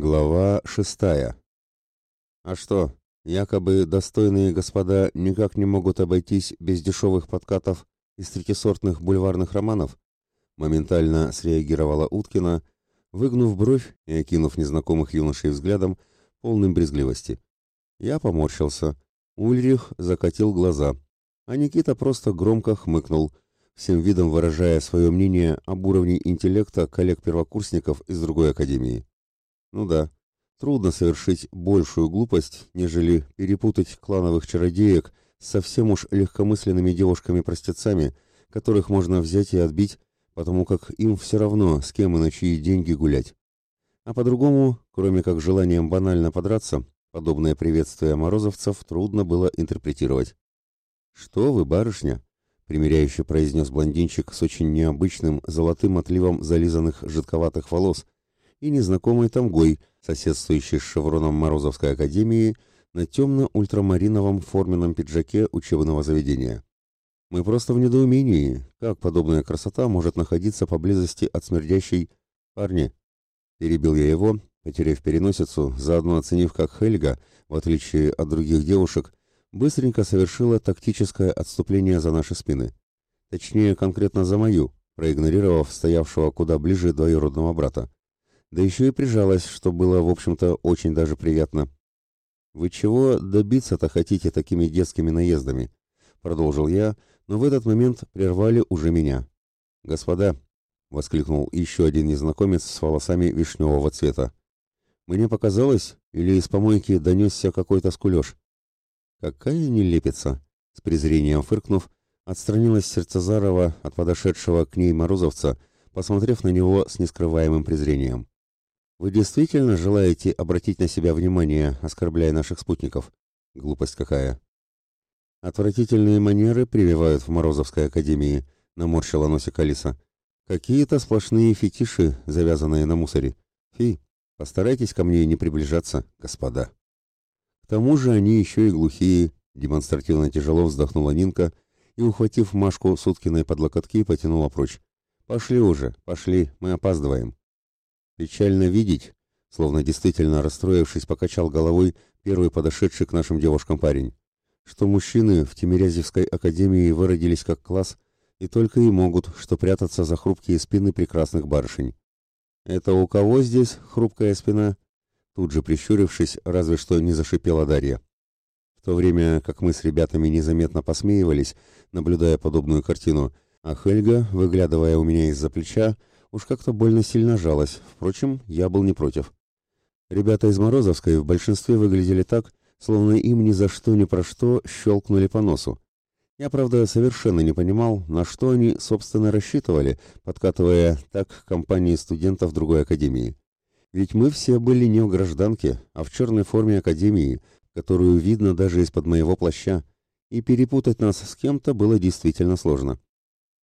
Глава шестая. А что, якобы достойные господа никак не могут обойтись без дешевых подкатов из третисортных бульварных романов? Моментально среагировала Уткина, выгнув бровь и окинув незнакомых юношей взглядом, полным брезгливости. Я поморщился. Ульрих закатил глаза, а Никита просто громко хмыкнул, всем видом выражая свое мнение об уровне интеллекта коллег-первокурсников из другой академии. Ну да, трудно совершить большую глупость, нежели перепутать клановых чародеек с совсем уж легкомысленными девушками-простецами, которых можно взять и отбить, потому как им все равно, с кем и на чьи деньги гулять. А по-другому, кроме как желанием банально подраться, подобное приветствие морозовцев трудно было интерпретировать. «Что вы, барышня?» — примиряюще произнес блондинчик с очень необычным золотым отливом зализанных жидковатых волос — и незнакомой тамгой, соседствующей с шевроном Морозовской академии на темно-ультрамариновом форменном пиджаке учебного заведения. Мы просто в недоумении, как подобная красота может находиться поблизости от смердящей парни. Перебил я его, потеряв переносицу, заодно оценив, как Хельга, в отличие от других девушек, быстренько совершила тактическое отступление за наши спины. Точнее, конкретно за мою, проигнорировав стоявшего куда ближе двоюродного брата да еще и прижалась, что было, в общем-то, очень даже приятно. «Вы чего добиться-то хотите такими детскими наездами?» — продолжил я, но в этот момент прервали уже меня. «Господа!» — воскликнул еще один незнакомец с волосами вишневого цвета. «Мне показалось, или из помойки донесся какой-то скулеж?» «Какая нелепица!» — с презрением фыркнув, отстранилась Сердцезарова от подошедшего к ней морозовца, посмотрев на него с нескрываемым презрением. Вы действительно желаете обратить на себя внимание, оскорбляя наших спутников? Глупость какая. Отвратительные манеры прививают в Морозовской академии, наморщила носик Алиса. Какие-то сплошные фетиши, завязанные на мусоре. Фи, постарайтесь ко мне не приближаться, господа. К тому же они еще и глухие, демонстративно тяжело вздохнула Нинка и, ухватив Машку Суткиной под локотки, потянула прочь. Пошли уже, пошли, мы опаздываем. Печально видеть, словно действительно расстроившись, покачал головой первый подошедший к нашим девушкам парень, что мужчины в Тимирязевской академии выродились как класс и только и могут, что прятаться за хрупкие спины прекрасных барышень. «Это у кого здесь хрупкая спина?» Тут же прищурившись, разве что не зашипела Дарья. В то время как мы с ребятами незаметно посмеивались, наблюдая подобную картину, а Хельга, выглядывая у меня из-за плеча, уж как-то больно сильно жалась, впрочем, я был не против. Ребята из Морозовской в большинстве выглядели так, словно им ни за что ни про что щелкнули по носу. Я, правда, совершенно не понимал, на что они, собственно, рассчитывали, подкатывая так к компании студентов другой академии. Ведь мы все были не в гражданке, а в черной форме академии, которую видно даже из-под моего плаща, и перепутать нас с кем-то было действительно сложно.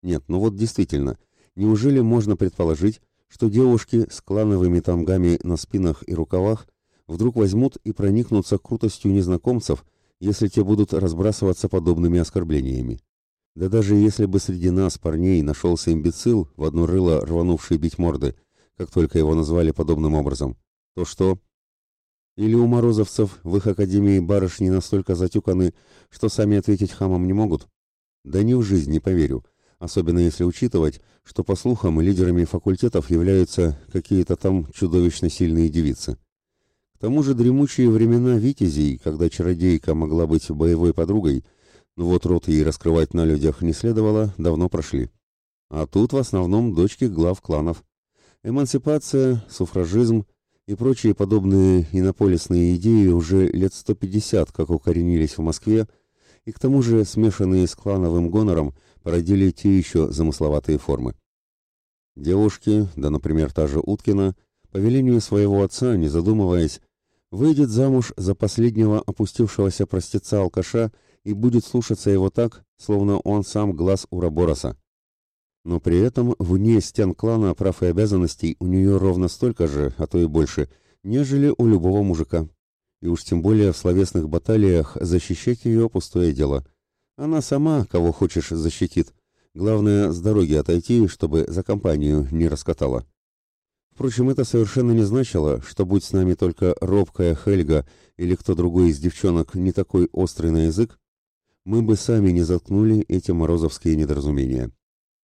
Нет, ну вот действительно, Неужели можно предположить, что девушки с клановыми тамгами на спинах и рукавах вдруг возьмут и проникнутся крутостью незнакомцев, если те будут разбрасываться подобными оскорблениями? Да даже если бы среди нас, парней, нашелся имбецил, в одно рыло рванувший бить морды, как только его назвали подобным образом, то что? Или у морозовцев в их академии барышни настолько затюканы, что сами ответить хамам не могут? Да ни в жизнь не поверю особенно если учитывать, что, по слухам, лидерами факультетов являются какие-то там чудовищно сильные девицы. К тому же дремучие времена витязей, когда чародейка могла быть боевой подругой, но вот рот ей раскрывать на людях не следовало, давно прошли. А тут в основном дочки глав кланов. Эмансипация, суфражизм и прочие подобные инополисные идеи уже лет 150 как укоренились в Москве, и к тому же смешанные с клановым гонором породили те еще замысловатые формы. Девушки, да, например, та же Уткина, по велению своего отца, не задумываясь, выйдет замуж за последнего опустившегося простеца-алкаша и будет слушаться его так, словно он сам глаз Урабороса. Но при этом вне стен клана прав и обязанностей у нее ровно столько же, а то и больше, нежели у любого мужика. И уж тем более в словесных баталиях защищать ее пустое дело – она сама, кого хочешь, защитит. Главное, с дороги отойти, чтобы за компанию не раскатала. Впрочем, это совершенно не значило, что будь с нами только робкая Хельга или кто другой из девчонок не такой острый на язык, мы бы сами не заткнули эти морозовские недоразумения.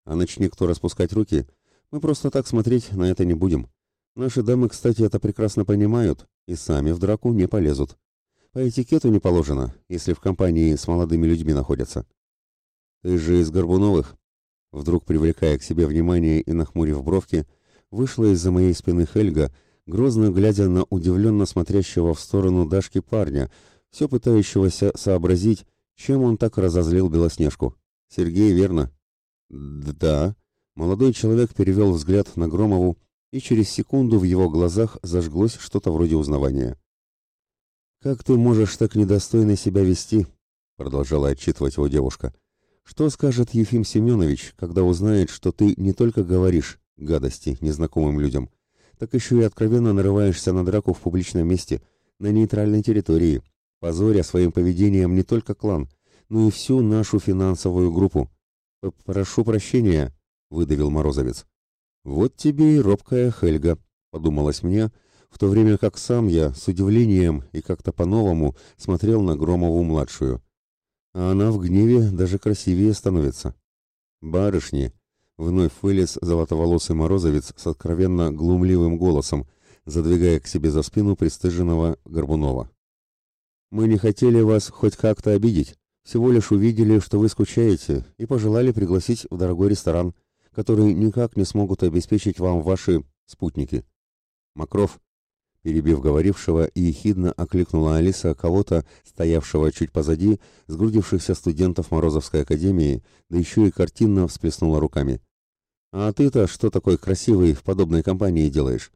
А начни кто распускать руки, мы просто так смотреть на это не будем. Наши дамы, кстати, это прекрасно понимают и сами в драку не полезут. По этикету не положено, если в компании с молодыми людьми находятся. Ты же из Горбуновых? Вдруг, привлекая к себе внимание и нахмурив бровки, вышла из-за моей спины Хельга, грозно глядя на удивленно смотрящего в сторону Дашки парня, все пытающегося сообразить, чем он так разозлил Белоснежку. Сергей, верно? Да. Молодой человек перевел взгляд на Громову, и через секунду в его глазах зажглось что-то вроде узнавания. «Как ты можешь так недостойно себя вести?» — продолжала отчитывать его девушка. «Что скажет Ефим Семенович, когда узнает, что ты не только говоришь гадости незнакомым людям, так еще и откровенно нарываешься на драку в публичном месте, на нейтральной территории, позоря своим поведением не только клан, но и всю нашу финансовую группу? Прошу прощения», — выдавил Морозовец. «Вот тебе и робкая Хельга», — подумалось мне, — в то время как сам я с удивлением и как-то по-новому смотрел на Громову-младшую. А она в гневе даже красивее становится. «Барышни!» — вновь вылез золотоволосый морозовец с откровенно глумливым голосом, задвигая к себе за спину пристыженного Горбунова. «Мы не хотели вас хоть как-то обидеть, всего лишь увидели, что вы скучаете, и пожелали пригласить в дорогой ресторан, который никак не смогут обеспечить вам ваши спутники. Макров, Перебив говорившего, и ехидно окликнула Алиса кого-то, стоявшего чуть позади, сгрудившихся студентов Морозовской академии, да еще и картинно всплеснула руками. «А ты-то что такой красивый в подобной компании делаешь?»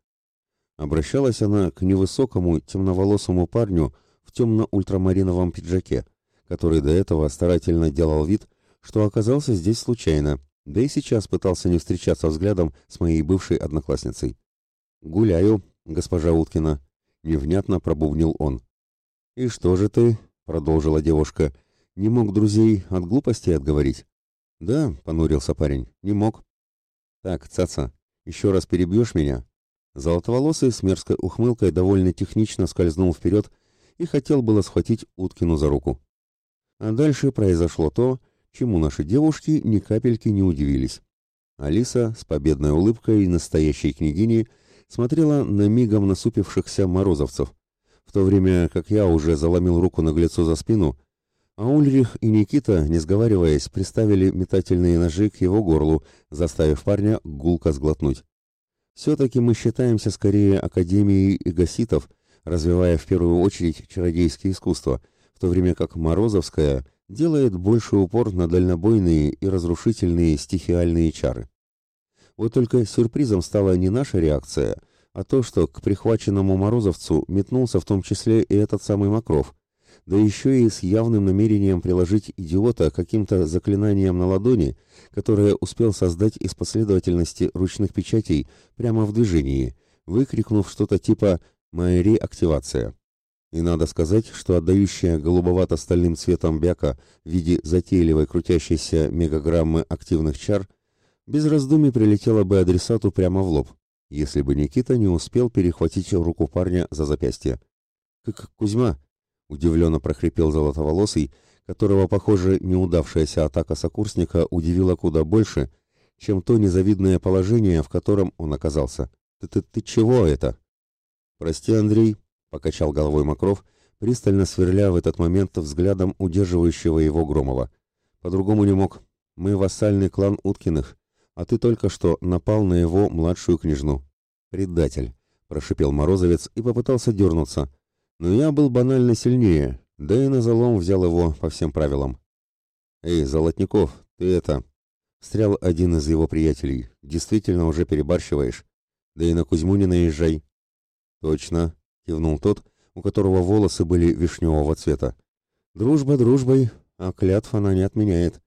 Обращалась она к невысокому темноволосому парню в темно-ультрамариновом пиджаке, который до этого старательно делал вид, что оказался здесь случайно, да и сейчас пытался не встречаться взглядом с моей бывшей одноклассницей. «Гуляю», госпожа Уткина», — невнятно пробубнил он. «И что же ты?» — продолжила девушка. «Не мог друзей от глупости отговорить?» «Да», — понурился парень, — «не мог». «Так, цаца, еще раз перебьешь меня?» Золотоволосый с мерзкой ухмылкой довольно технично скользнул вперед и хотел было схватить Уткину за руку. А дальше произошло то, чему наши девушки ни капельки не удивились. Алиса с победной улыбкой настоящей княгини — смотрела на мигом насупившихся морозовцев, в то время как я уже заломил руку наглецу за спину, а Ульрих и Никита, не сговариваясь, приставили метательные ножи к его горлу, заставив парня гулко сглотнуть. Все-таки мы считаемся скорее академией игоситов, развивая в первую очередь чародейские искусства, в то время как Морозовская делает больше упор на дальнобойные и разрушительные стихиальные чары. Вот только сюрпризом стала не наша реакция, а то, что к прихваченному морозовцу метнулся в том числе и этот самый Макров, да еще и с явным намерением приложить идиота каким-то заклинанием на ладони, которое успел создать из последовательности ручных печатей прямо в движении, выкрикнув что-то типа «Майри активация». И надо сказать, что отдающая голубовато-стальным цветом бяка в виде затейливой крутящейся мегаграммы активных чар без раздумий прилетела бы адресату прямо в лоб, если бы Никита не успел перехватить руку парня за запястье. «Как Кузьма?» — удивленно прохрипел Золотоволосый, которого, похоже, неудавшаяся атака сокурсника удивила куда больше, чем то незавидное положение, в котором он оказался. «Ты, ты, ты чего это?» «Прости, Андрей», — покачал головой Макров, пристально сверля в этот момент взглядом удерживающего его Громова. «По-другому не мог. Мы вассальный клан Уткиных, а ты только что напал на его младшую княжну. Предатель, прошипел Морозовец и попытался дернуться. Но я был банально сильнее, да и на залом взял его по всем правилам. Эй, Золотников, ты это... Встрял один из его приятелей. Действительно уже перебарщиваешь. Да и на Кузьму не наезжай. Точно, кивнул тот, у которого волосы были вишневого цвета. Дружба дружбой, а клятв она не отменяет.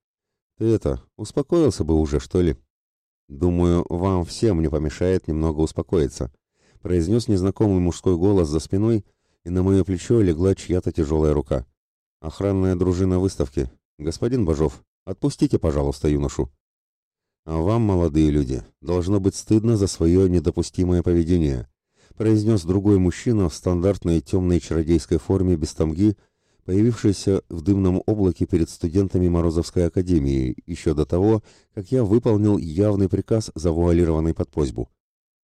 Ты это, успокоился бы уже, что ли? «Думаю, вам всем не помешает немного успокоиться», — произнес незнакомый мужской голос за спиной, и на мое плечо легла чья-то тяжелая рука. «Охранная дружина выставки. Господин Бажов, отпустите, пожалуйста, юношу». А вам, молодые люди, должно быть стыдно за свое недопустимое поведение, произнес другой мужчина в стандартной темной чародейской форме без тамги, появившийся в дымном облаке перед студентами Морозовской академии еще до того, как я выполнил явный приказ, завуалированный под просьбу.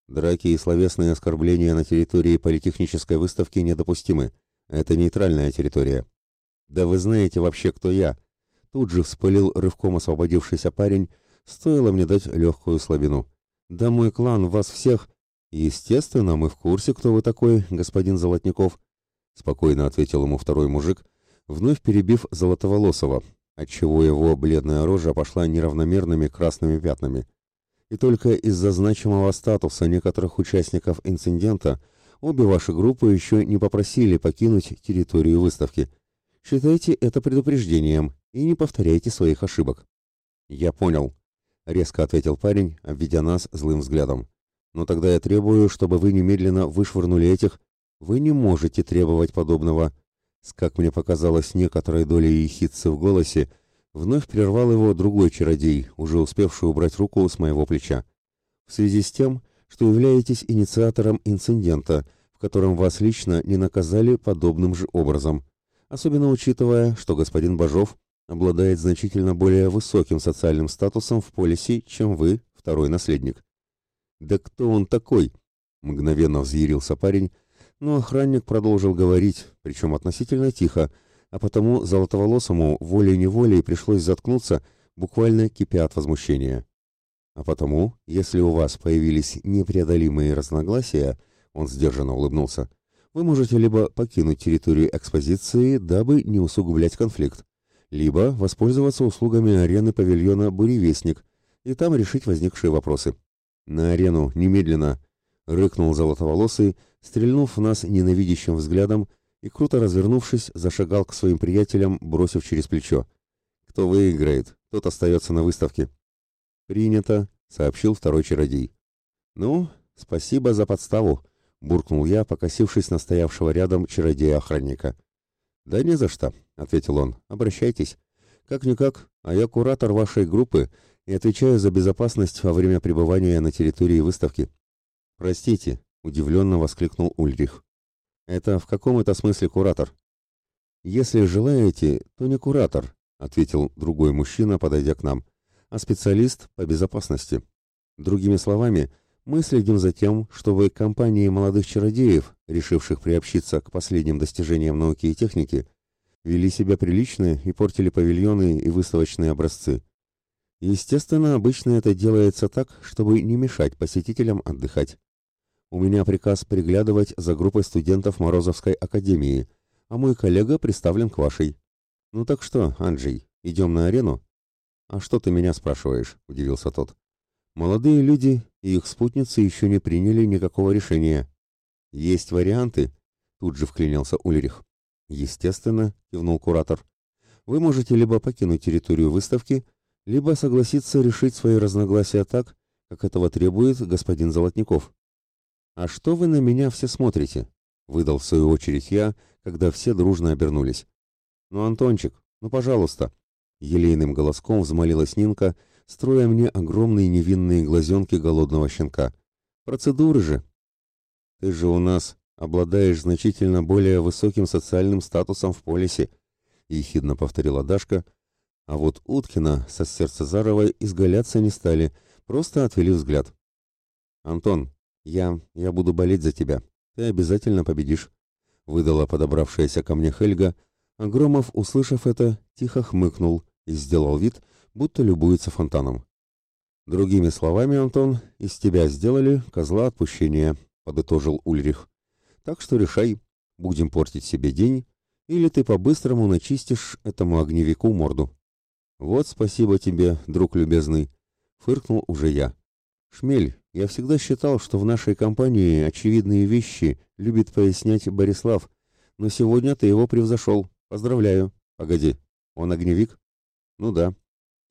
Драки и словесные оскорбления на территории политехнической выставки недопустимы. Это нейтральная территория. Да вы знаете вообще, кто я? Тут же вспылил рывком освободившийся парень, стоило мне дать легкую слабину. Да мой клан вас всех... Естественно, мы в курсе, кто вы такой, господин Золотников. Спокойно ответил ему второй мужик, вновь перебив Золотоволосого, отчего его бледная рожа пошла неравномерными красными пятнами. И только из-за значимого статуса некоторых участников инцидента обе ваши группы еще не попросили покинуть территорию выставки. Считайте это предупреждением и не повторяйте своих ошибок. Я понял, резко ответил парень, обведя нас злым взглядом. Но тогда я требую, чтобы вы немедленно вышвырнули этих. Вы не можете требовать подобного. С, как мне показалось, некоторой долей ехидцы в голосе, вновь прервал его другой чародей, уже успевший убрать руку с моего плеча. В связи с тем, что являетесь инициатором инцидента, в котором вас лично не наказали подобным же образом, особенно учитывая, что господин Бажов обладает значительно более высоким социальным статусом в полисе, чем вы, второй наследник. «Да кто он такой?» — мгновенно взъярился парень, но охранник продолжил говорить, причем относительно тихо, а потому золотоволосому волей-неволей пришлось заткнуться, буквально кипя от возмущения. А потому, если у вас появились непреодолимые разногласия, он сдержанно улыбнулся, вы можете либо покинуть территорию экспозиции, дабы не усугублять конфликт, либо воспользоваться услугами арены павильона «Буревестник» и там решить возникшие вопросы. «На арену, немедленно!» — рыкнул золотоволосый, стрельнув в нас ненавидящим взглядом и, круто развернувшись, зашагал к своим приятелям, бросив через плечо. «Кто выиграет, тот остается на выставке». «Принято», — сообщил второй чародей. «Ну, спасибо за подставу», — буркнул я, покосившись на стоявшего рядом чародея-охранника. «Да не за что», — ответил он. «Обращайтесь. Как-никак, а я куратор вашей группы и отвечаю за безопасность во время пребывания на территории выставки». «Простите», — удивленно воскликнул Ульрих. «Это в каком это смысле куратор?» «Если желаете, то не куратор», — ответил другой мужчина, подойдя к нам, «а специалист по безопасности. Другими словами, мы следим за тем, чтобы компании молодых чародеев, решивших приобщиться к последним достижениям науки и техники, вели себя прилично и портили павильоны и выставочные образцы. Естественно, обычно это делается так, чтобы не мешать посетителям отдыхать. У меня приказ приглядывать за группой студентов Морозовской академии, а мой коллега представлен к вашей. Ну так что, Анджей, идем на арену? А что ты меня спрашиваешь? удивился тот. Молодые люди и их спутницы еще не приняли никакого решения. Есть варианты? Тут же вклинился Ульрих. Естественно, кивнул куратор. Вы можете либо покинуть территорию выставки, либо согласиться решить свои разногласия так, как этого требует господин Золотников. А что вы на меня все смотрите? выдал в свою очередь я, когда все дружно обернулись. Ну, Антончик, ну, пожалуйста, елейным голоском взмолилась Нинка, строя мне огромные невинные глазенки голодного щенка. Процедуры же. Ты же у нас обладаешь значительно более высоким социальным статусом в полисе, ехидно повторила Дашка, а вот Уткина со Сердцезаровой изгаляться не стали, просто отвели взгляд. «Антон, я... я буду болеть за тебя. Ты обязательно победишь», — выдала подобравшаяся ко мне Хельга, а услышав это, тихо хмыкнул и сделал вид, будто любуется фонтаном. «Другими словами, Антон, из тебя сделали козла отпущения», — подытожил Ульрих. Так что решай, будем портить себе день, или ты по-быстрому начистишь этому огневику морду. Вот спасибо тебе, друг любезный, фыркнул уже я. Шмель, я всегда считал, что в нашей компании очевидные вещи любит пояснять Борислав, но сегодня ты его превзошел. Поздравляю. Погоди, он огневик? Ну да,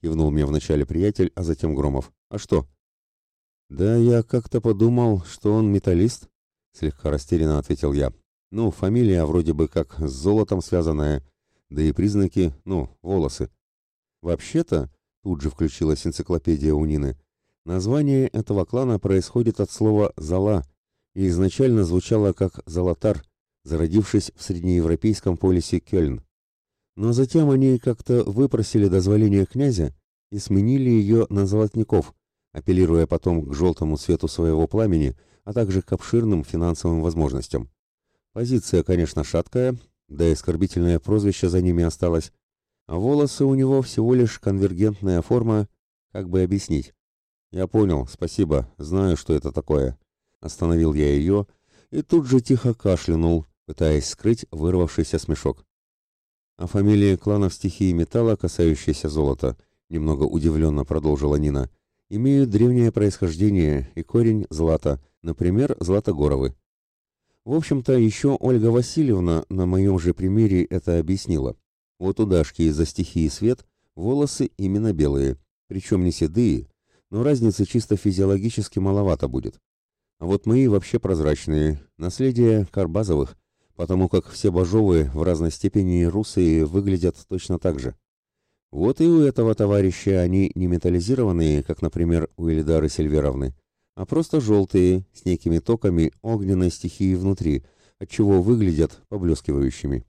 кивнул мне вначале приятель, а затем Громов. А что? Да я как-то подумал, что он металлист, Слегка растерянно ответил я. Ну, фамилия вроде бы как с золотом связанная, да и признаки, ну, волосы. Вообще-то, Тут же включилась энциклопедия у Нины. Название этого клана происходит от слова «зала» и изначально звучало как «золотар», зародившись в среднеевропейском полисе Кёльн. Но затем они как-то выпросили дозволение князя и сменили ее на «золотников», апеллируя потом к желтому цвету своего пламени, а также к обширным финансовым возможностям. Позиция, конечно, шаткая, да и оскорбительное прозвище за ними осталось, а волосы у него всего лишь конвергентная форма, как бы объяснить. Я понял, спасибо, знаю, что это такое. Остановил я ее и тут же тихо кашлянул, пытаясь скрыть вырвавшийся смешок. А фамилии кланов стихии металла, касающиеся золота, немного удивленно продолжила Нина, имеют древнее происхождение и корень злата, например, Златогоровы. В общем-то, еще Ольга Васильевна на моем же примере это объяснила. Вот у Дашки из-за стихии свет волосы именно белые, причем не седые, но разницы чисто физиологически маловато будет. А вот мои вообще прозрачные, наследие Карбазовых, потому как все божовые в разной степени русые выглядят точно так же. Вот и у этого товарища они не металлизированные, как, например, у Эльдары Сильверовны, а просто желтые, с некими токами огненной стихии внутри, отчего выглядят поблескивающими.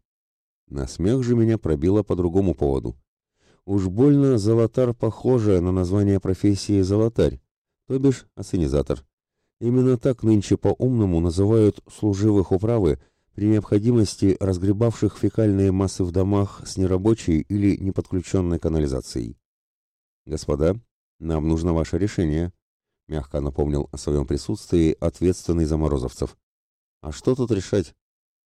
На смех же меня пробило по другому поводу. Уж больно «золотар» похоже на название профессии «золотарь», то бишь ассенизатор. Именно так нынче по-умному называют служивых управы при необходимости разгребавших фекальные массы в домах с нерабочей или неподключенной канализацией. «Господа, нам нужно ваше решение», — мягко напомнил о своем присутствии ответственный за морозовцев. «А что тут решать?»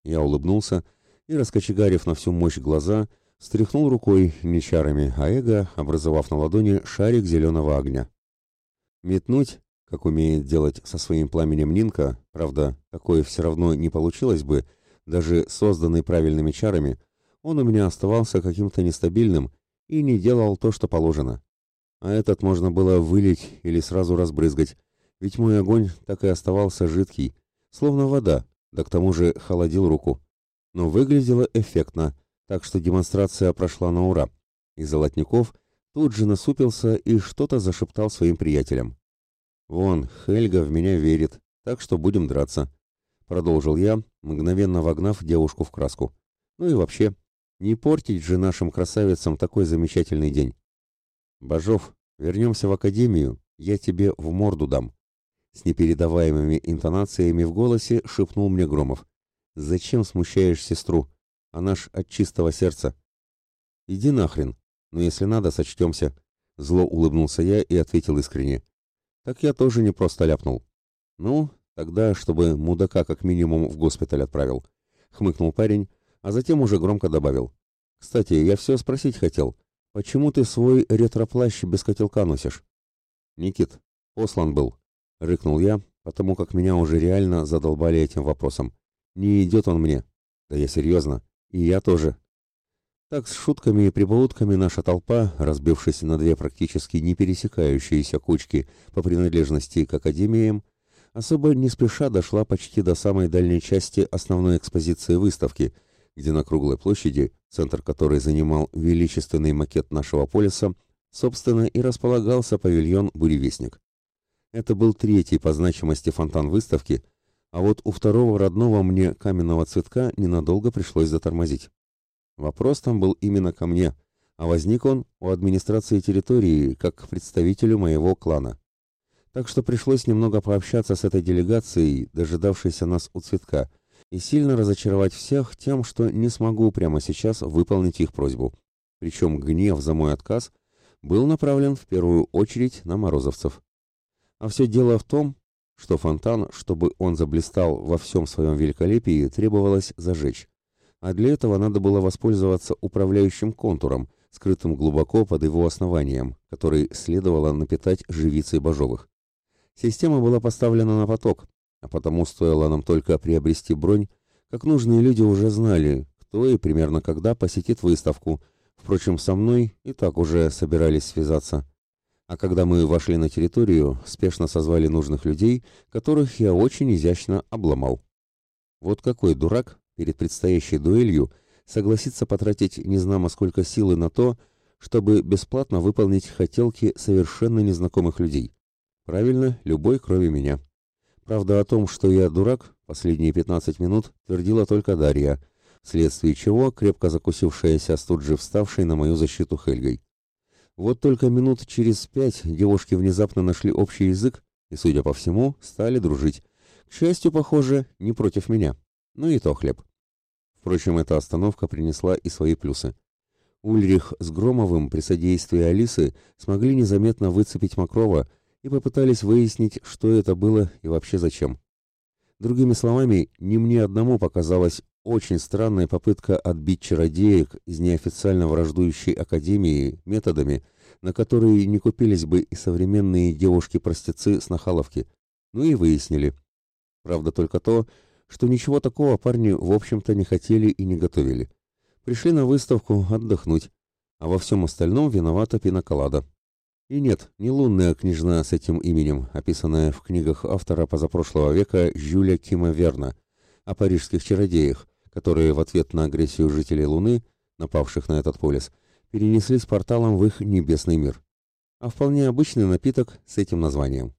Я улыбнулся и, раскочегарив на всю мощь глаза, стряхнул рукой не чарами, а эго, образовав на ладони шарик зеленого огня. Метнуть, как умеет делать со своим пламенем Нинка, правда, такое все равно не получилось бы, даже созданный правильными чарами, он у меня оставался каким-то нестабильным и не делал то, что положено. А этот можно было вылить или сразу разбрызгать, ведь мой огонь так и оставался жидкий, словно вода, да к тому же холодил руку но выглядело эффектно, так что демонстрация прошла на ура, и Золотников тут же насупился и что-то зашептал своим приятелям. «Вон, Хельга в меня верит, так что будем драться», — продолжил я, мгновенно вогнав девушку в краску. «Ну и вообще, не портить же нашим красавицам такой замечательный день. Бажов, вернемся в академию, я тебе в морду дам». С непередаваемыми интонациями в голосе шепнул мне Громов. Зачем смущаешь сестру? Она ж от чистого сердца. Иди нахрен. Но если надо, сочтемся. Зло улыбнулся я и ответил искренне. Так я тоже не просто ляпнул. Ну, тогда, чтобы мудака как минимум в госпиталь отправил. Хмыкнул парень, а затем уже громко добавил. Кстати, я все спросить хотел. Почему ты свой ретроплащ без котелка носишь? Никит, послан был. Рыкнул я, потому как меня уже реально задолбали этим вопросом. Не идет он мне. Да я серьезно. И я тоже. Так с шутками и прибаутками наша толпа, разбившись на две практически не пересекающиеся кучки по принадлежности к академиям, особо не спеша дошла почти до самой дальней части основной экспозиции выставки, где на круглой площади, центр которой занимал величественный макет нашего полиса, собственно и располагался павильон «Буревестник». Это был третий по значимости фонтан выставки – а вот у второго родного мне каменного цветка ненадолго пришлось затормозить. Вопрос там был именно ко мне, а возник он у администрации территории, как к представителю моего клана. Так что пришлось немного пообщаться с этой делегацией, дожидавшейся нас у цветка, и сильно разочаровать всех тем, что не смогу прямо сейчас выполнить их просьбу. Причем гнев за мой отказ был направлен в первую очередь на морозовцев. А все дело в том, что фонтан, чтобы он заблистал во всем своем великолепии, требовалось зажечь. А для этого надо было воспользоваться управляющим контуром, скрытым глубоко под его основанием, который следовало напитать живицей божовых. Система была поставлена на поток, а потому стоило нам только приобрести бронь, как нужные люди уже знали, кто и примерно когда посетит выставку. Впрочем, со мной и так уже собирались связаться. А когда мы вошли на территорию, спешно созвали нужных людей, которых я очень изящно обломал. Вот какой дурак перед предстоящей дуэлью согласится потратить незнамо сколько силы на то, чтобы бесплатно выполнить хотелки совершенно незнакомых людей. Правильно, любой, кроме меня. Правда, о том, что я дурак, последние 15 минут твердила только Дарья, вследствие чего крепко закусившаяся с тут же вставшей на мою защиту Хельгой. Вот только минут через пять девушки внезапно нашли общий язык и, судя по всему, стали дружить. К счастью, похоже, не против меня. Ну и то хлеб. Впрочем, эта остановка принесла и свои плюсы. Ульрих с Громовым при содействии Алисы смогли незаметно выцепить Макрова и попытались выяснить, что это было и вообще зачем. Другими словами, не мне одному показалась очень странная попытка отбить чародеек из неофициально враждующей академии методами, на которые не купились бы и современные девушки-простецы с Нахаловки. Ну и выяснили. Правда только то, что ничего такого парни в общем-то не хотели и не готовили. Пришли на выставку отдохнуть, а во всем остальном виновата пиноколада. И нет, не лунная княжна с этим именем, описанная в книгах автора позапрошлого века Жюля Кима Верна, о парижских чародеях, которые в ответ на агрессию жителей Луны, напавших на этот полис, перенеслись порталом в их небесный мир. А вполне обычный напиток с этим названием.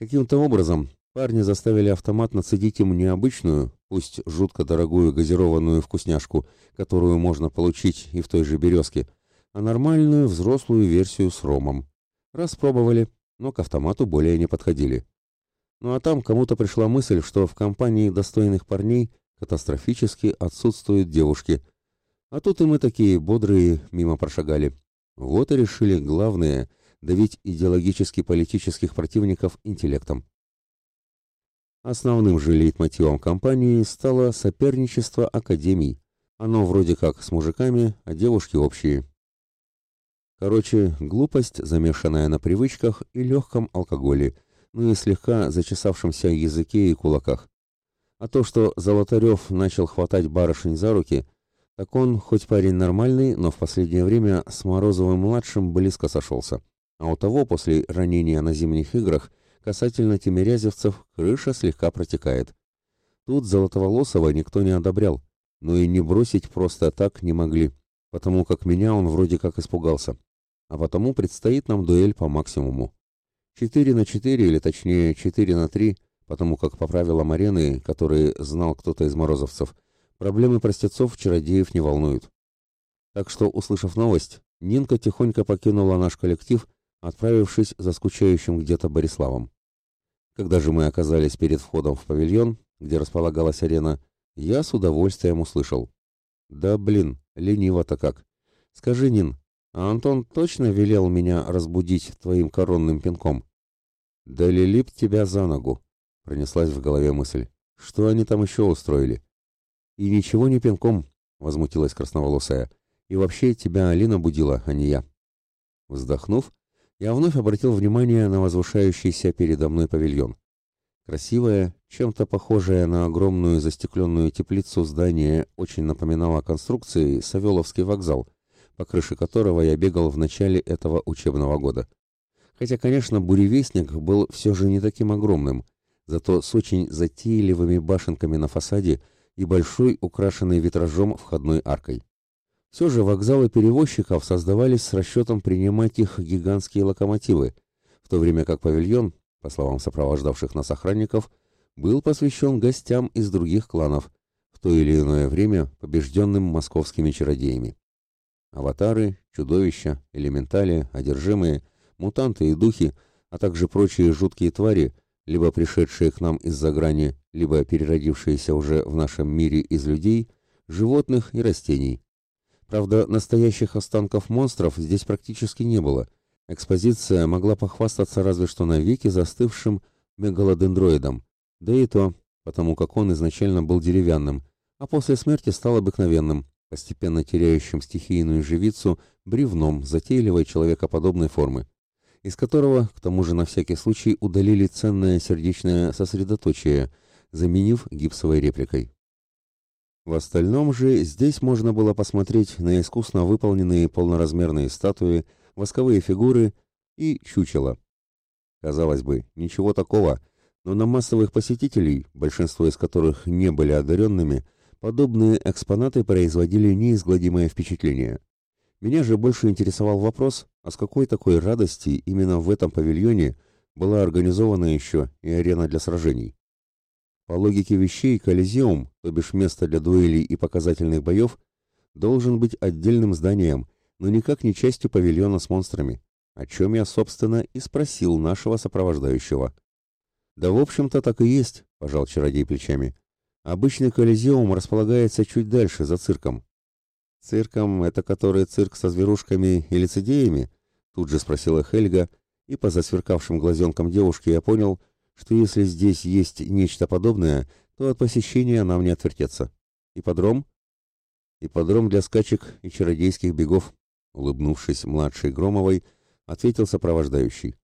Каким-то образом парни заставили автомат нацедить им необычную, пусть жутко дорогую газированную вкусняшку, которую можно получить и в той же «Березке», а нормальную взрослую версию с ромом. Распробовали, но к автомату более не подходили. Ну а там кому-то пришла мысль, что в компании достойных парней катастрофически отсутствуют девушки. А тут и мы такие бодрые мимо прошагали. Вот и решили главное – давить идеологически-политических противников интеллектом. Основным же лейтмотивом компании стало соперничество академий. Оно вроде как с мужиками, а девушки общие. Короче, глупость, замешанная на привычках и легком алкоголе, ну и слегка зачесавшемся языке и кулаках. А то, что Золотарев начал хватать барышень за руки, так он, хоть парень нормальный, но в последнее время с Морозовым-младшим близко сошелся. А у того после ранения на зимних играх касательно тимирязевцев крыша слегка протекает. Тут Золотоволосого никто не одобрял, но и не бросить просто так не могли, потому как меня он вроде как испугался. А потому предстоит нам дуэль по максимуму. 4 на 4, или точнее 4 на 3, потому как по правилам арены, которые знал кто-то из морозовцев, проблемы простецов-чародеев не волнуют. Так что, услышав новость, Нинка тихонько покинула наш коллектив, отправившись за скучающим где-то Бориславом. Когда же мы оказались перед входом в павильон, где располагалась арена, я с удовольствием услышал. «Да блин, лениво-то как. Скажи, Нин, а Антон точно велел меня разбудить твоим коронным пинком?» «Да лилип тебя за ногу», — пронеслась в голове мысль. «Что они там еще устроили?» «И ничего не пинком», — возмутилась красноволосая. «И вообще тебя Алина будила, а не я». Вздохнув, я вновь обратил внимание на возвышающийся передо мной павильон. Красивое, чем-то похожее на огромную застекленную теплицу здание очень напоминало конструкции Савеловский вокзал, по крыше которого я бегал в начале этого учебного года. Хотя, конечно, буревестник был все же не таким огромным, зато с очень затейливыми башенками на фасаде и большой, украшенной витражом входной аркой. Все же вокзалы перевозчиков создавались с расчетом принимать их гигантские локомотивы, в то время как павильон, по словам сопровождавших нас охранников, был посвящен гостям из других кланов, в то или иное время побежденным московскими чародеями. Аватары, чудовища, элементали, одержимые, мутанты и духи, а также прочие жуткие твари, либо пришедшие к нам из-за грани, либо переродившиеся уже в нашем мире из людей, животных и растений. Правда, настоящих останков монстров здесь практически не было. Экспозиция могла похвастаться разве что навеки застывшим мегалодендроидом, да и то, потому как он изначально был деревянным, а после смерти стал обыкновенным, постепенно теряющим стихийную живицу бревном затейливой человекоподобной формы, из которого, к тому же на всякий случай, удалили ценное сердечное сосредоточие, заменив гипсовой репликой. В остальном же здесь можно было посмотреть на искусно выполненные полноразмерные статуи, восковые фигуры и чучела. Казалось бы, ничего такого, но на массовых посетителей, большинство из которых не были одаренными, подобные экспонаты производили неизгладимое впечатление. Меня же больше интересовал вопрос, а с какой такой радости именно в этом павильоне была организована еще и арена для сражений. По логике вещей, Колизеум, то бишь место для дуэлей и показательных боев, должен быть отдельным зданием, но никак не частью павильона с монстрами, о чем я, собственно, и спросил нашего сопровождающего. «Да, в общем-то, так и есть», — пожал чародей плечами. «Обычный Колизеум располагается чуть дальше, за цирком». «Цирком — это который цирк со зверушками и лицедеями?» — тут же спросила Хельга, и по засверкавшим глазенкам девушки я понял — что если здесь есть нечто подобное, то от посещения нам не отвертеться. Ипподром? Ипподром для скачек и чародейских бегов, улыбнувшись младшей Громовой, ответил сопровождающий.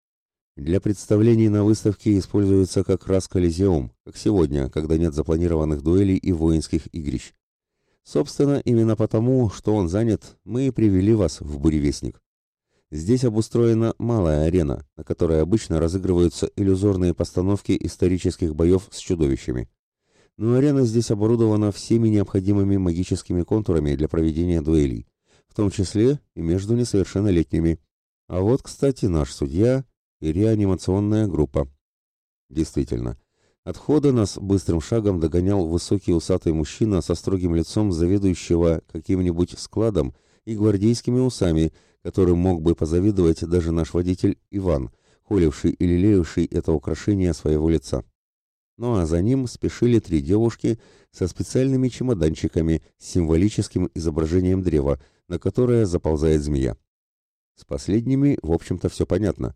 Для представлений на выставке используется как раз колизеум, как сегодня, когда нет запланированных дуэлей и воинских игрищ. Собственно, именно потому, что он занят, мы и привели вас в Буревестник. Здесь обустроена малая арена, на которой обычно разыгрываются иллюзорные постановки исторических боев с чудовищами. Но арена здесь оборудована всеми необходимыми магическими контурами для проведения дуэлей, в том числе и между несовершеннолетними. А вот, кстати, наш судья и реанимационная группа. Действительно, от входа нас быстрым шагом догонял высокий усатый мужчина со строгим лицом заведующего каким-нибудь складом и гвардейскими усами, которым мог бы позавидовать даже наш водитель Иван, холивший и лелеявший это украшение своего лица. Ну а за ним спешили три девушки со специальными чемоданчиками с символическим изображением древа, на которое заползает змея. С последними, в общем-то, все понятно.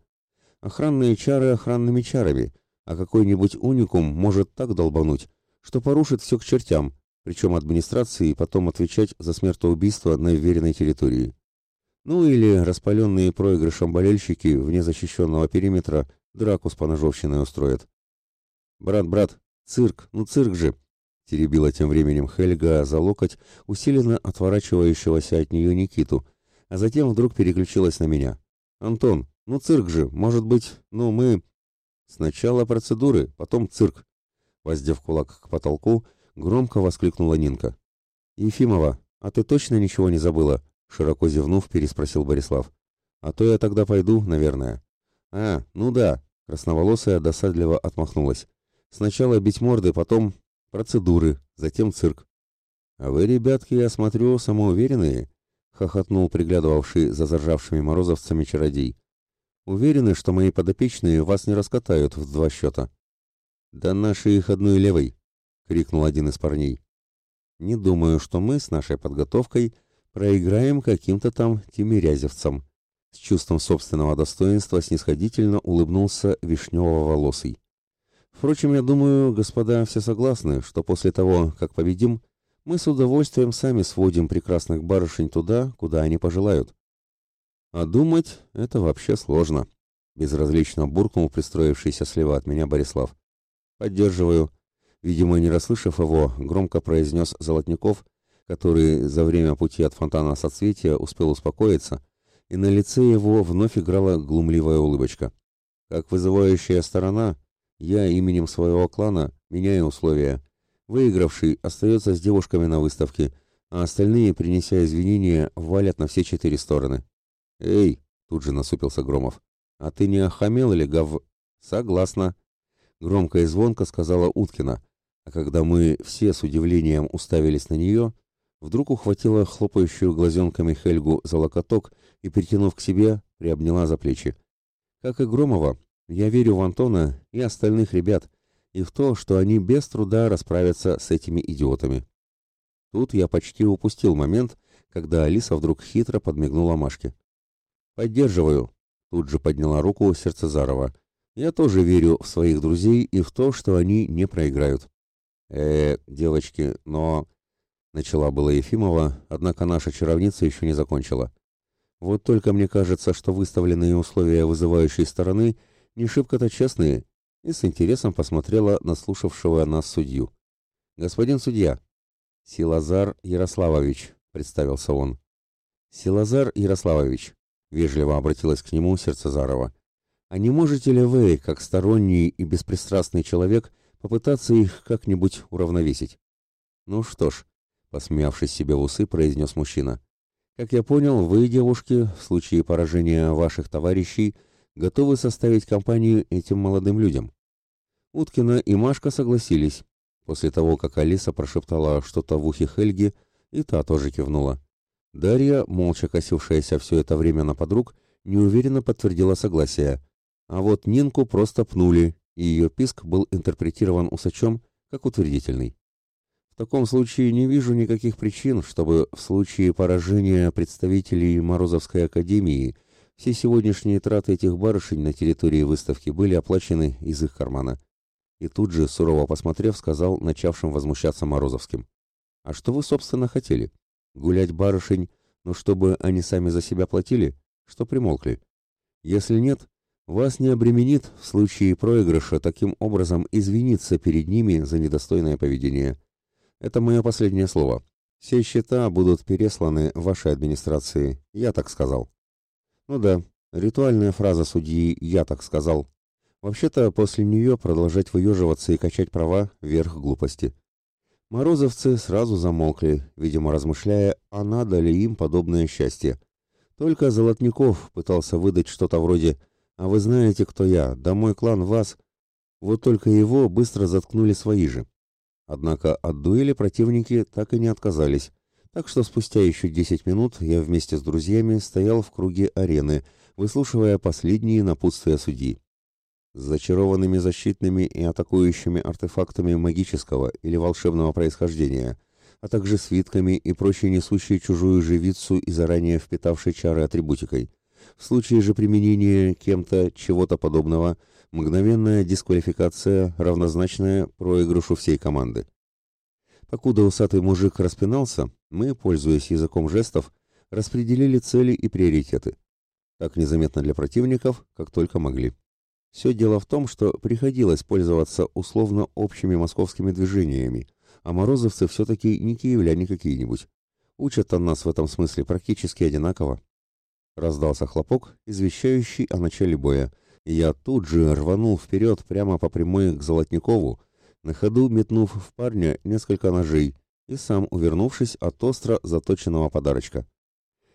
Охранные чары охранными чарами, а какой-нибудь уникум может так долбануть, что порушит все к чертям, причем администрации потом отвечать за смертоубийство на уверенной территории. Ну или распаленные проигрышем болельщики вне защищенного периметра драку с поножовщиной устроят. «Брат, брат, цирк, ну цирк же!» теребила тем временем Хельга за локоть, усиленно отворачивающегося от нее Никиту, а затем вдруг переключилась на меня. «Антон, ну цирк же, может быть, ну мы...» «Сначала процедуры, потом цирк», воздев кулак к потолку, громко воскликнула Нинка. «Ефимова, а ты точно ничего не забыла?» Широко зевнув, переспросил Борислав. «А то я тогда пойду, наверное». «А, ну да», — красноволосая досадливо отмахнулась. «Сначала бить морды, потом процедуры, затем цирк». «А вы, ребятки, я смотрю, самоуверенные», — хохотнул приглядывавший за заржавшими морозовцами чародей. «Уверены, что мои подопечные вас не раскатают в два счета?» «Да наши их одной левой», — крикнул один из парней. «Не думаю, что мы с нашей подготовкой проиграем каким-то там тимирязевцам. С чувством собственного достоинства снисходительно улыбнулся Вишнево-волосый. Впрочем, я думаю, господа все согласны, что после того, как победим, мы с удовольствием сами сводим прекрасных барышень туда, куда они пожелают. А думать — это вообще сложно, — безразлично буркнул пристроившийся слева от меня Борислав. Поддерживаю. Видимо, не расслышав его, громко произнес Золотников который за время пути от фонтана соцветия успел успокоиться, и на лице его вновь играла глумливая улыбочка. Как вызывающая сторона, я именем своего клана меняю условия. Выигравший остается с девушками на выставке, а остальные, принеся извинения, валят на все четыре стороны. «Эй!» — тут же насупился Громов. «А ты не охамел или гав...» «Согласна!» — громко и звонко сказала Уткина, а когда мы все с удивлением уставились на нее, Вдруг ухватила хлопающую глазенками Хельгу за локоток и, притянув к себе, приобняла за плечи. Как и Громова, я верю в Антона и остальных ребят, и в то, что они без труда расправятся с этими идиотами. Тут я почти упустил момент, когда Алиса вдруг хитро подмигнула Машке. «Поддерживаю», — тут же подняла руку Сердцезарова. «Я тоже верю в своих друзей и в то, что они не проиграют». «Э, девочки, но...» Начала была Ефимова, однако наша чаровница еще не закончила. Вот только мне кажется, что выставленные условия вызывающей стороны не шибко-то честные, и с интересом посмотрела на слушавшего нас судью. «Господин судья!» «Силазар Ярославович», — представился он. «Силазар Ярославович», — вежливо обратилась к нему Сердцезарова. «А не можете ли вы, как сторонний и беспристрастный человек, попытаться их как-нибудь уравновесить?» «Ну что ж», посмеявшись себе в усы, произнес мужчина. Как я понял, вы, девушки, в случае поражения ваших товарищей, готовы составить компанию этим молодым людям. Уткина и Машка согласились, после того, как Алиса прошептала что-то в ухе Хельги, и та тоже кивнула. Дарья, молча косившаяся все это время на подруг, неуверенно подтвердила согласие. А вот Нинку просто пнули, и ее писк был интерпретирован усачом как утвердительный. В таком случае не вижу никаких причин, чтобы в случае поражения представителей Морозовской академии все сегодняшние траты этих барышень на территории выставки были оплачены из их кармана. И тут же, сурово посмотрев, сказал начавшим возмущаться Морозовским. «А что вы, собственно, хотели? Гулять барышень, но чтобы они сами за себя платили? Что примолкли? Если нет, вас не обременит в случае проигрыша таким образом извиниться перед ними за недостойное поведение». Это мое последнее слово. Все счета будут пересланы вашей администрации, я так сказал. Ну да, ритуальная фраза судьи «я так сказал». Вообще-то после нее продолжать выеживаться и качать права – верх глупости. Морозовцы сразу замолкли, видимо, размышляя, а надо ли им подобное счастье. Только Золотников пытался выдать что-то вроде «А вы знаете, кто я? Да мой клан вас...» Вот только его быстро заткнули свои же. Однако от дуэли противники так и не отказались, так что спустя еще 10 минут я вместе с друзьями стоял в круге арены, выслушивая последние напутствия судьи. С зачарованными защитными и атакующими артефактами магического или волшебного происхождения, а также свитками и прочей несущей чужую живицу и заранее впитавшей чары атрибутикой. В случае же применения кем-то чего-то подобного – Мгновенная дисквалификация, равнозначная проигрышу всей команды. Покуда усатый мужик распинался, мы, пользуясь языком жестов, распределили цели и приоритеты. Так незаметно для противников, как только могли. Все дело в том, что приходилось пользоваться условно общими московскими движениями, а морозовцы все-таки не киевляне какие-нибудь. Учат-то нас в этом смысле практически одинаково. Раздался хлопок, извещающий о начале боя, я тут же рванул вперед прямо по прямой к Золотникову, на ходу метнув в парня несколько ножей и сам увернувшись от остро заточенного подарочка.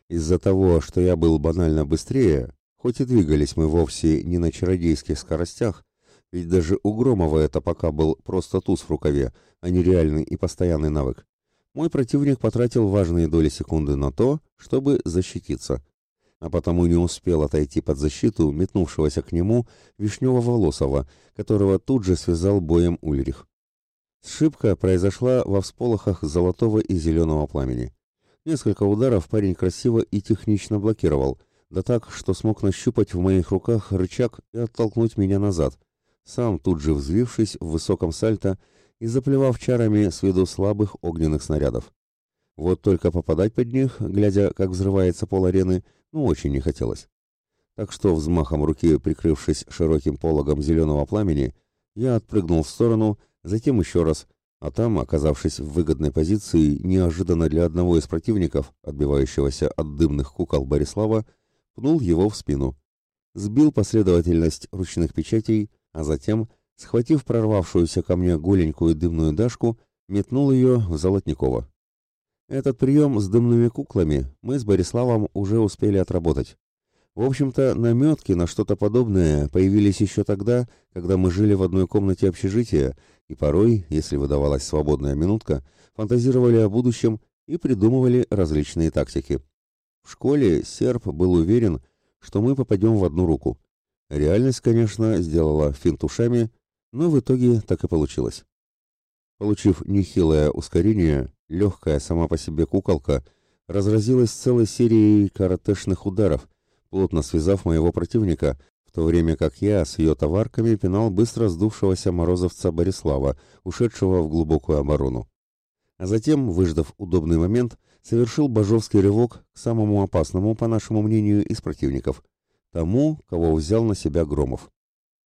Из-за того, что я был банально быстрее, хоть и двигались мы вовсе не на чародейских скоростях, ведь даже у Громова это пока был просто туз в рукаве, а не реальный и постоянный навык, мой противник потратил важные доли секунды на то, чтобы защититься а потому не успел отойти под защиту метнувшегося к нему Вишнево-Волосова, которого тут же связал боем Ульрих. Сшибка произошла во всполохах золотого и зеленого пламени. Несколько ударов парень красиво и технично блокировал, да так, что смог нащупать в моих руках рычаг и оттолкнуть меня назад, сам тут же взвившись в высоком сальто и заплевав чарами с виду слабых огненных снарядов. Вот только попадать под них, глядя, как взрывается пол арены, ну очень не хотелось. Так что взмахом руки, прикрывшись широким пологом зеленого пламени, я отпрыгнул в сторону, затем еще раз, а там, оказавшись в выгодной позиции, неожиданно для одного из противников, отбивающегося от дымных кукол Борислава, пнул его в спину. Сбил последовательность ручных печатей, а затем, схватив прорвавшуюся ко мне голенькую дымную дашку, метнул ее в Золотникова. Этот прием с дымными куклами мы с Бориславом уже успели отработать. В общем-то, наметки на что-то подобное появились еще тогда, когда мы жили в одной комнате общежития, и порой, если выдавалась свободная минутка, фантазировали о будущем и придумывали различные тактики. В школе серп был уверен, что мы попадем в одну руку. Реальность, конечно, сделала финт ушами, но в итоге так и получилось. Получив нехилое ускорение, легкая сама по себе куколка разразилась целой серией каратешных ударов, плотно связав моего противника, в то время как я с ее товарками пинал быстро сдувшегося морозовца Борислава, ушедшего в глубокую оборону. А затем, выждав удобный момент, совершил божовский рывок к самому опасному, по нашему мнению, из противников, тому, кого взял на себя Громов.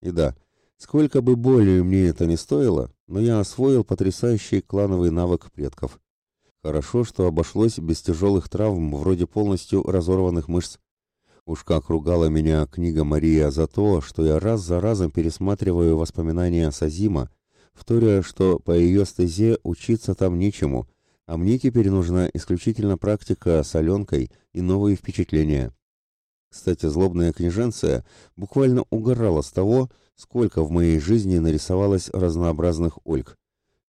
И да, Сколько бы боли мне это ни стоило, но я освоил потрясающий клановый навык предков. Хорошо, что обошлось без тяжелых травм, вроде полностью разорванных мышц. Уж как ругала меня книга Мария за то, что я раз за разом пересматриваю воспоминания Сазима, вторя, что по ее стезе учиться там нечему, а мне теперь нужна исключительно практика с Аленкой и новые впечатления. Кстати, злобная княженция буквально угорала с того, сколько в моей жизни нарисовалось разнообразных Ольг.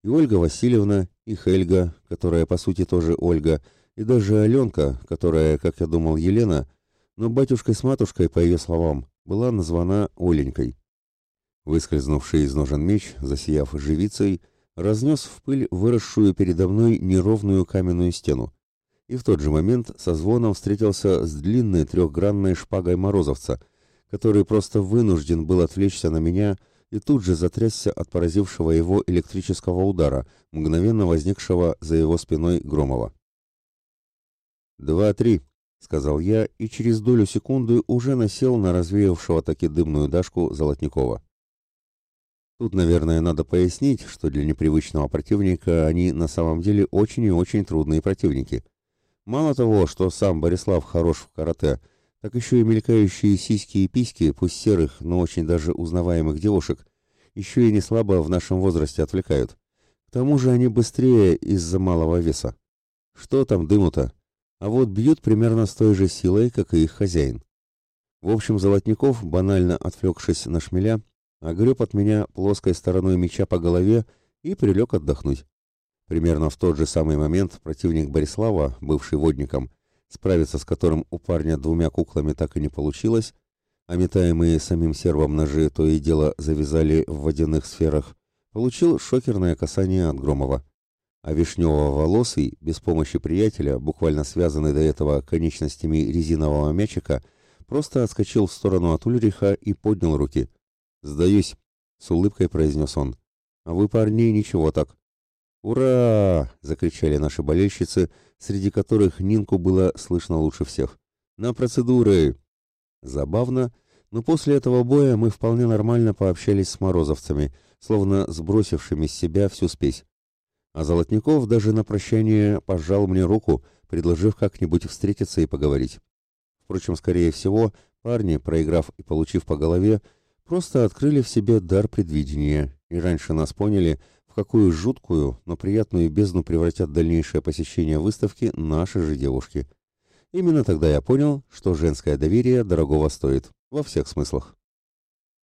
И Ольга Васильевна, и Хельга, которая по сути тоже Ольга, и даже Аленка, которая, как я думал, Елена, но батюшкой с матушкой, по ее словам, была названа Оленькой. Выскользнувший из ножен меч, засияв живицей, разнес в пыль выросшую передо мной неровную каменную стену. И в тот же момент со звоном встретился с длинной трехгранной шпагой морозовца, который просто вынужден был отвлечься на меня и тут же затрясся от поразившего его электрического удара, мгновенно возникшего за его спиной Громова. «Два-три», — сказал я, и через долю секунды уже насел на развеявшего таки дымную дашку Золотникова. Тут, наверное, надо пояснить, что для непривычного противника они на самом деле очень и очень трудные противники. Мало того, что сам Борислав хорош в карате, так еще и мелькающие сиськи и письки, пусть серых, но очень даже узнаваемых девушек, еще и не слабо в нашем возрасте отвлекают. К тому же они быстрее из-за малого веса. Что там дыму-то? А вот бьют примерно с той же силой, как и их хозяин. В общем, Золотников, банально отвлекшись на шмеля, огреб от меня плоской стороной меча по голове и прилег отдохнуть. Примерно в тот же самый момент противник Борислава, бывший водником, справиться с которым у парня двумя куклами так и не получилось, а метаемые самим сервом ножи то и дело завязали в водяных сферах, получил шокерное касание от Громова. А вишнево-волосый, без помощи приятеля, буквально связанный до этого конечностями резинового мячика, просто отскочил в сторону от Ульриха и поднял руки – «Сдаюсь», — с улыбкой произнес он. «А вы, парни, ничего так». «Ура!» — закричали наши болельщицы, среди которых Нинку было слышно лучше всех. «На процедуры!» Забавно, но после этого боя мы вполне нормально пообщались с морозовцами, словно сбросившими с себя всю спесь. А Золотников даже на прощание пожал мне руку, предложив как-нибудь встретиться и поговорить. Впрочем, скорее всего, парни, проиграв и получив по голове, просто открыли в себе дар предвидения и раньше нас поняли, в какую жуткую, но приятную бездну превратят дальнейшее посещение выставки наши же девушки. Именно тогда я понял, что женское доверие дорогого стоит, во всех смыслах.